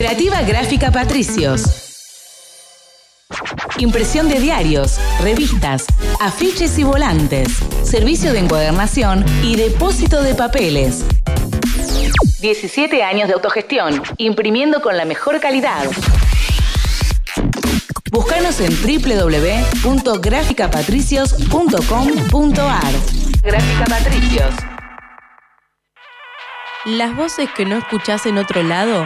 Creativa Gráfica Patricios. Impresión de diarios, revistas, afiches y volantes. Servicio de encuadernación y depósito de papeles. 17 años de autogestión, imprimiendo con la mejor calidad. Búscanos en www.graficapatricios.com.ar. Gráfica Patricios. Las voces que no escuchás en otro lado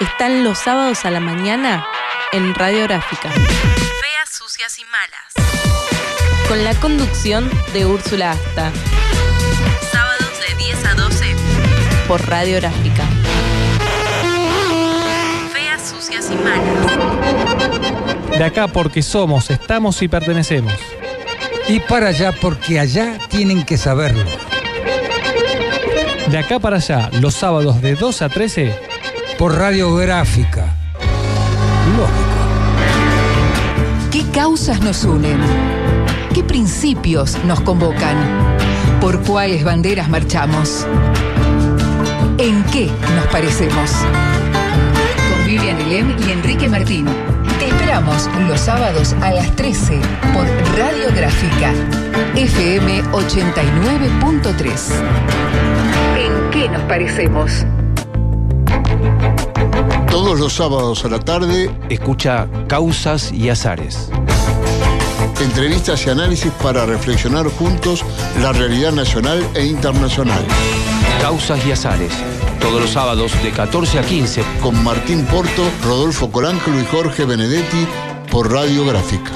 están los sábados a la mañana en Radiográfica. Feas, sucias y malas. Con la conducción de Úrsula Asta. Sábados de 10 a 12 por Radiográfica. Feas, sucias y malas. De acá porque somos, estamos y pertenecemos. Y para allá porque allá tienen que saberlo. De acá para allá, los sábados de 2 a 13, Por radiográfica. Lógico. ¿Qué causas nos unen? ¿Qué principios nos convocan? ¿Por cuáles banderas marchamos? ¿En qué nos parecemos? Con Vivian Elem y Enrique Martín. Te esperamos los sábados a las 13 por Radiográfica FM 89.3. ¿En qué nos parecemos? Todos los sábados a la tarde, Escucha Causas y Azares. entrevistas y análisis para reflexionar juntos la realidad nacional e internacional. Causas y Azares. Todos los sábados de 14 a 15 Con Martín Porto, Rodolfo Coláncalo y Jorge Benedetti por Radio Gráfica.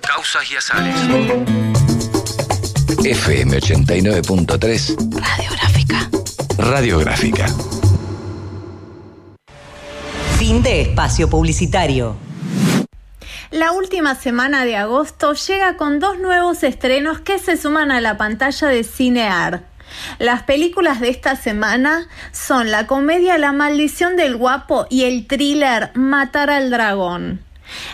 Causas y Azares. FM 89.3 Radiográfica. Radiográfica. Fin de espacio publicitario. La última semana de agosto llega con dos nuevos estrenos que se suman a la pantalla de Cinear. Las películas de esta semana son la comedia La maldición del guapo y el thriller Matar al dragón.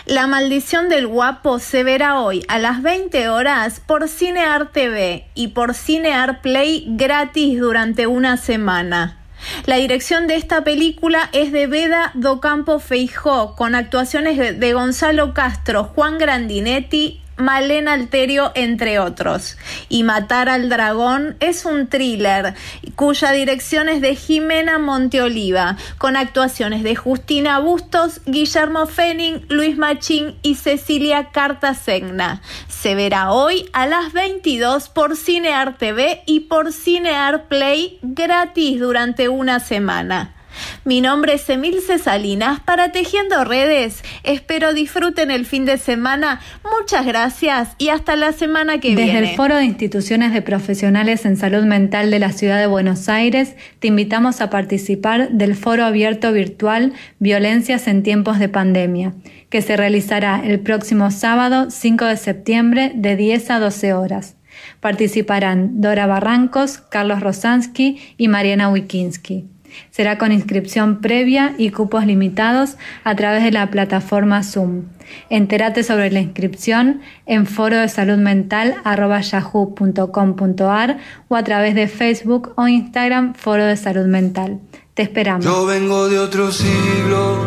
La maldición del guapo se verá hoy a las 20 horas por Cinear TV y por Cinear Play gratis durante una semana. La dirección de esta película es de Veda Docampo Feijó, con actuaciones de Gonzalo Castro, Juan Grandinetti, Malena Alterio, entre otros. Y Matar al Dragón es un thriller cuya dirección es de Jimena Monteoliva, con actuaciones de Justina Bustos, Guillermo Fenning, Luis Machín y Cecilia Cartasegna. Se verá hoy a las 22 por Cinear TV y por Cinear Play gratis durante una semana. Mi nombre es Emilce Salinas para Tejiendo Redes. Espero disfruten el fin de semana. Muchas gracias y hasta la semana que Desde viene. el Foro de Instituciones de Profesionales en Salud Mental de la Ciudad de Buenos Aires, te invitamos a participar del Foro Abierto Virtual Violencias en Tiempos de Pandemia, que se realizará el próximo sábado 5 de septiembre de 10 a 12 horas. Participarán Dora Barrancos, Carlos Rosansky y Mariana Wikinski. Será con inscripción previa y cupos limitados a través de la plataforma Zoom. Entérate sobre la inscripción en foro de salud mental yahoo.com.ar o a través de Facebook o Instagram Foro de Salud Mental. Te esperamos. Yo vengo de otro siglo,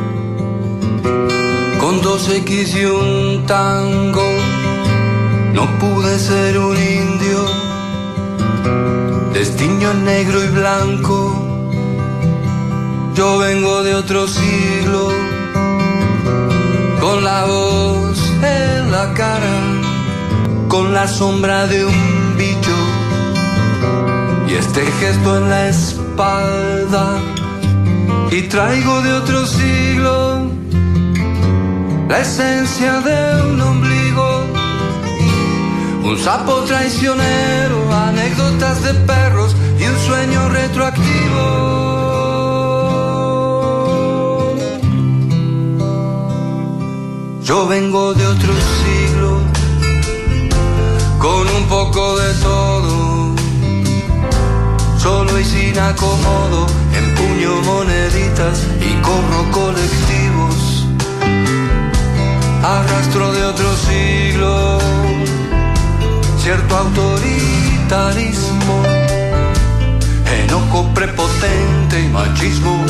con dos X y un tango. No pude ser un indio, destino negro y blanco. Yo vengo de otro siglo, con la voz en la cara, con la sombra de un bicho y este gesto en la espalda. Y traigo de otro siglo la esencia de un ombligo, un sapo traicionero, anécdotas de perros y un sueño retroactivo. Yo vengo de otro siglo, con un poco de todo, solo y sin acomodo, empuño moneditas y corro colectivos. Arrastro de otro siglo, cierto autoritarismo, enojo prepotente y machismo,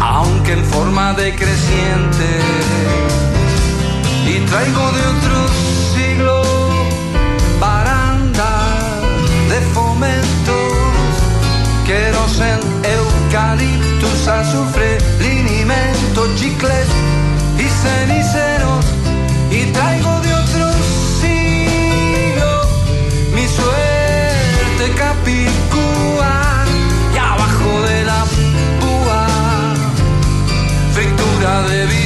aunque en forma decreciente. Y traigo de otro siglo baranda de fomentos, querosen, eucaliptus, azufre, linimento, chicles y ceniceros. Y traigo de otro siglo mi suerte capicúa y abajo de la púa fritura de vinilo.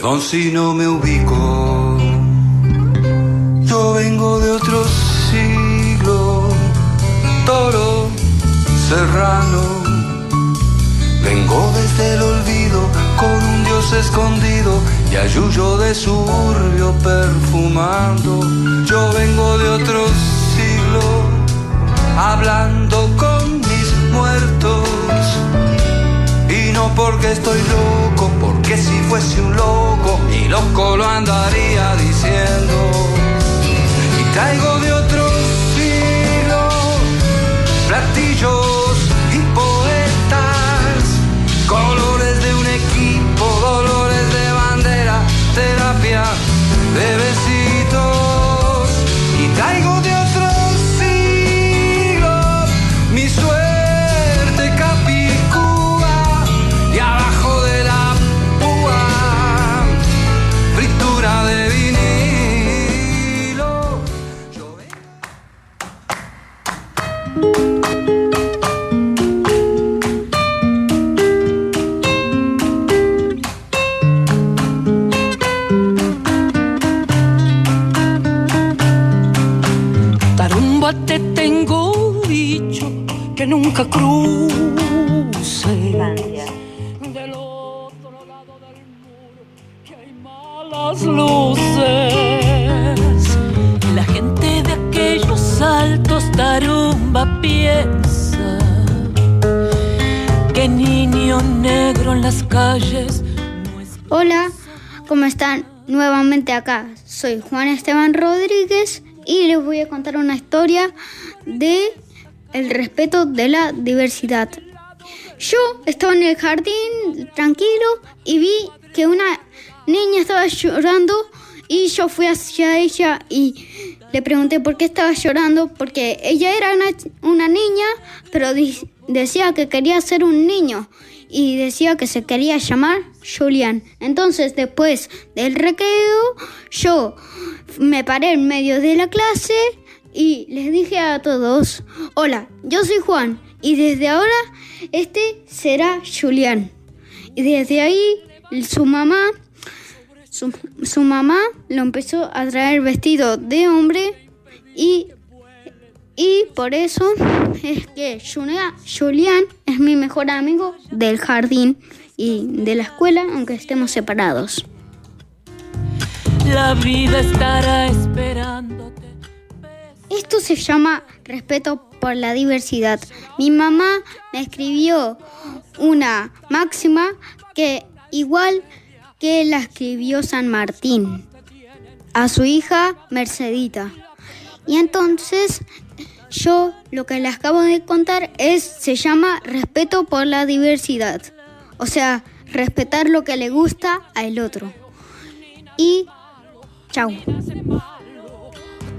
Perdón si no me ubico. Yo vengo de otro siglo, toro serrano. Vengo desde el olvido con un dios escondido y ayuyo de suburbio perfumando. Yo vengo de otro siglo, hablando con mis muertos. Y no porque estoy loco, porque si fuese un loco, y loco lo andaría diciendo. Y traigo de otro siglo platillos que nunca cruce. Del otro lado del muro que hay malas luces. La gente de aquellos altos tarumba piensa que niño negro en las calles Hola, ¿cómo están? Nuevamente acá. Soy Juan Esteban Rodríguez y les voy a contar una historia de el respeto de la diversidad. Yo estaba en el jardín tranquilo y vi que una niña estaba llorando y yo fui hacia ella y le pregunté por qué estaba llorando porque ella era una, una niña pero decía que quería ser un niño y decía que se quería llamar Julián. Entonces después del recreo yo me paré en medio de la clase y les dije a todos, hola, yo soy Juan y desde ahora este será Julián. Y desde ahí su mamá, su, su mamá lo empezó a traer vestido de hombre y, y por eso es que Julián es mi mejor amigo del jardín y de la escuela, aunque estemos separados. la vida estará esperando. Esto se llama respeto por la diversidad. Mi mamá me escribió una máxima que igual que la escribió San Martín a su hija Mercedita. Y entonces yo lo que les acabo de contar es se llama respeto por la diversidad. O sea, respetar lo que le gusta al otro. Y chao.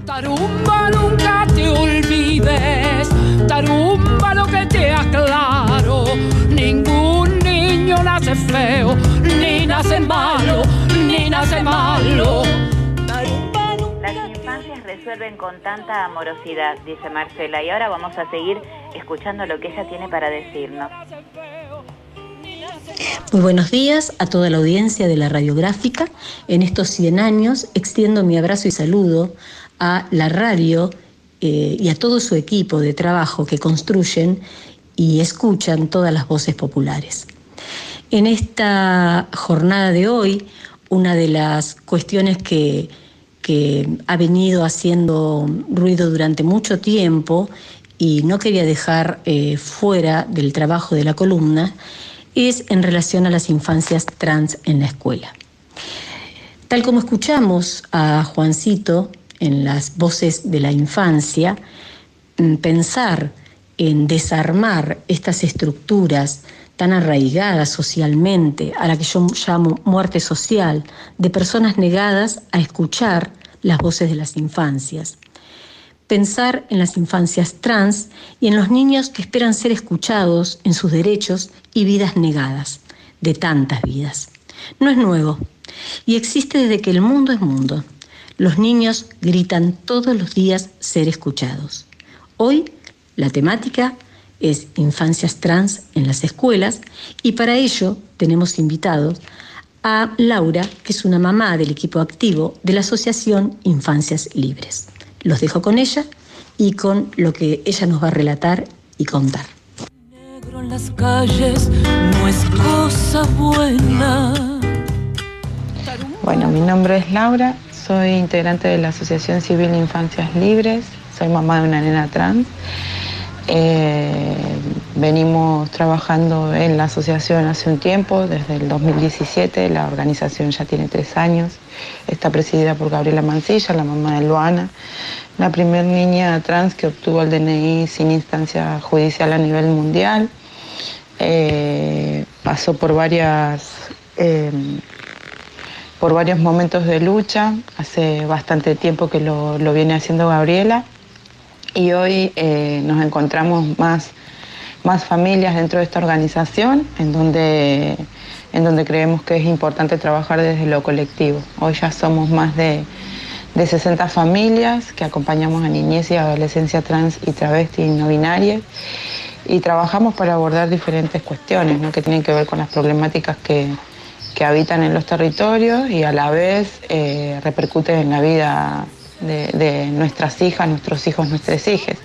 Tarumba, nunca te olvides. Tarumba, lo que te aclaro. Ningún niño nace feo, ni nace malo, ni nace malo. Las infancias resuelven con tanta amorosidad, dice Marcela, y ahora vamos a seguir escuchando lo que ella tiene para decirnos. Muy buenos días a toda la audiencia de la radiográfica. En estos 100 años extiendo mi abrazo y saludo a la radio eh, y a todo su equipo de trabajo que construyen y escuchan todas las voces populares. En esta jornada de hoy, una de las cuestiones que, que ha venido haciendo ruido durante mucho tiempo y no quería dejar eh, fuera del trabajo de la columna es en relación a las infancias trans en la escuela. Tal como escuchamos a Juancito en las voces de la infancia, mm, pensar en desarmar estas estructuras tan arraigadas socialmente, a la que yo llamo muerte social, de personas negadas a escuchar las voces de las infancias. Pensar en las infancias trans y en los niños que esperan ser escuchados en sus derechos y vidas negadas, de tantas vidas. No es nuevo y existe desde que el mundo es mundo. Los niños gritan todos los días ser escuchados. Hoy la temática es infancias trans en las escuelas y para ello tenemos invitados a Laura, que es una mamá del equipo activo de la Asociación Infancias Libres. Los dejo con ella y con lo que ella nos va a relatar y contar. Negro en las calles no es cosa buena. Bueno, mi nombre es Laura, soy integrante de la Asociación Civil Infancias Libres, soy mamá de una nena trans. Eh, venimos trabajando en la asociación hace un tiempo, desde el 2017, la organización ya tiene tres años, está presidida por Gabriela Mancilla, la mamá de Luana, la primera niña trans que obtuvo el DNI sin instancia judicial a nivel mundial, eh, pasó por varias... Eh, por varios momentos de lucha, hace bastante tiempo que lo, lo viene haciendo Gabriela y hoy eh, nos encontramos más, más familias dentro de esta organización en donde, en donde creemos que es importante trabajar desde lo colectivo. Hoy ya somos más de, de 60 familias que acompañamos a niñez y adolescencia trans y travesti y no binarias y trabajamos para abordar diferentes cuestiones ¿no? que tienen que ver con las problemáticas que, que habitan en los territorios y a la vez eh, repercuten en la vida de, nuestras hijas, nuestros hijos, nuestras hijas,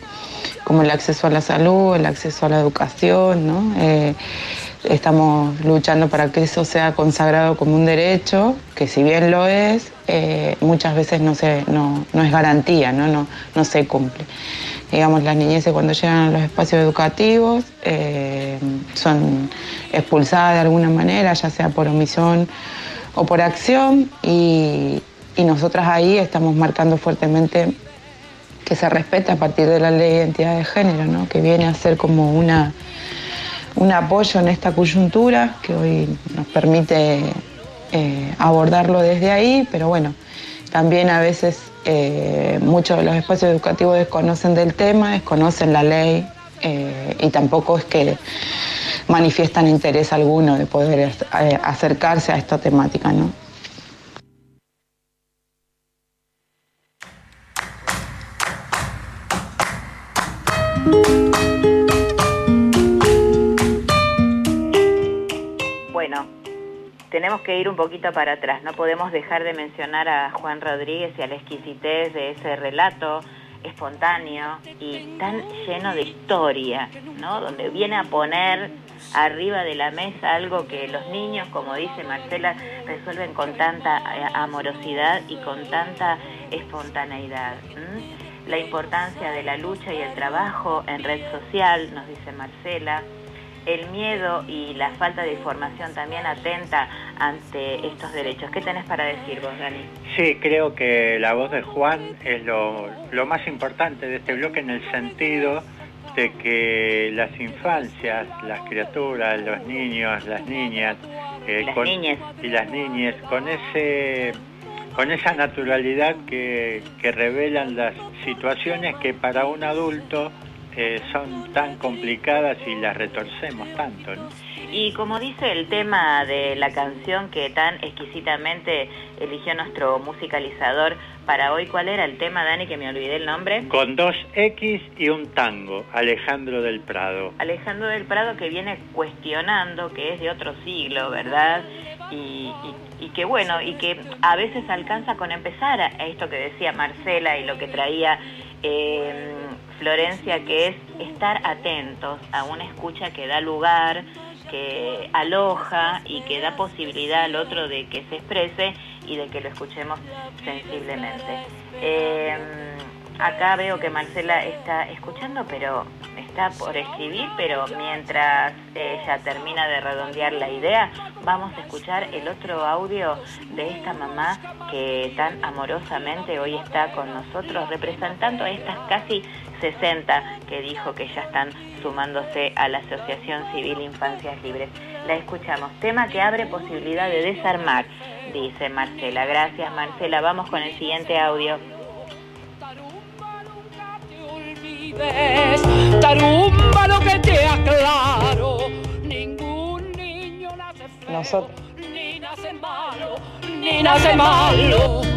como el acceso a la salud, el acceso a la educación, ¿no? Eh, estamos luchando para que eso sea consagrado como un derecho, que si bien lo es, eh, muchas veces no, se, no, no es garantía, ¿no? No, no se cumple. Digamos, las niñeces cuando llegan a los espacios educativos eh, son expulsadas de alguna manera, ya sea por omisión o por acción, y, y nosotras ahí estamos marcando fuertemente que se respete a partir de la ley de identidad de género, ¿no? que viene a ser como una, un apoyo en esta coyuntura que hoy nos permite eh, abordarlo desde ahí, pero bueno, también a veces eh, muchos de los espacios educativos desconocen del tema, desconocen la ley eh, y tampoco es que manifiestan interés alguno de poder acercarse a esta temática. ¿no? Tenemos que ir un poquito para atrás. No podemos dejar de mencionar a Juan Rodríguez y a la exquisitez de ese relato espontáneo y tan lleno de historia, ¿no? Donde viene a poner arriba de la mesa algo que los niños, como dice Marcela, resuelven con tanta eh, amorosidad y con tanta espontaneidad. La importancia de la lucha y el trabajo en red social, nos dice Marcela, el miedo y la falta de información también atenta ante estos derechos. ¿Qué tenés para decir vos, Dani? Sí, creo que la voz de Juan es lo, más importante de este bloque en el sentido de que las infancias, las criaturas, los niños, las niñas, eh, y las niñas, con ese con esa naturalidad que, que revelan las situaciones que para un adulto son tan complicadas y las retorcemos tanto. ¿no? Y como dice el tema de la canción que tan exquisitamente eligió nuestro musicalizador para hoy, ¿cuál era el tema, Dani, que me olvidé el nombre? Con dos X y un tango, Alejandro del Prado. Alejandro del Prado que viene cuestionando, que es de otro siglo, ¿verdad? Y, y, que bueno, y que a veces alcanza con empezar a esto que decía Marcela y lo que traía... Eh, Florencia, que es estar atentos a una escucha que da lugar, que aloja y que da posibilidad al otro de que se exprese y de que lo escuchemos sensiblemente. Em, acá veo que Marcela está escuchando, pero está por escribir, pero mientras ella termina de redondear la idea, vamos a escuchar el otro audio de esta mamá que tan amorosamente hoy está con nosotros, representando a estas casi 60 que dijo que ya están sumándose a la Asociación Civil Infancias Libres. La escuchamos. Tema que abre posibilidad de desarmar, dice Marcela. Gracias Marcela. Vamos con el siguiente audio. Tarumba lo que te aclaro, ningún niño nace feo, Nosotros. ni nace malo, ni nace malo.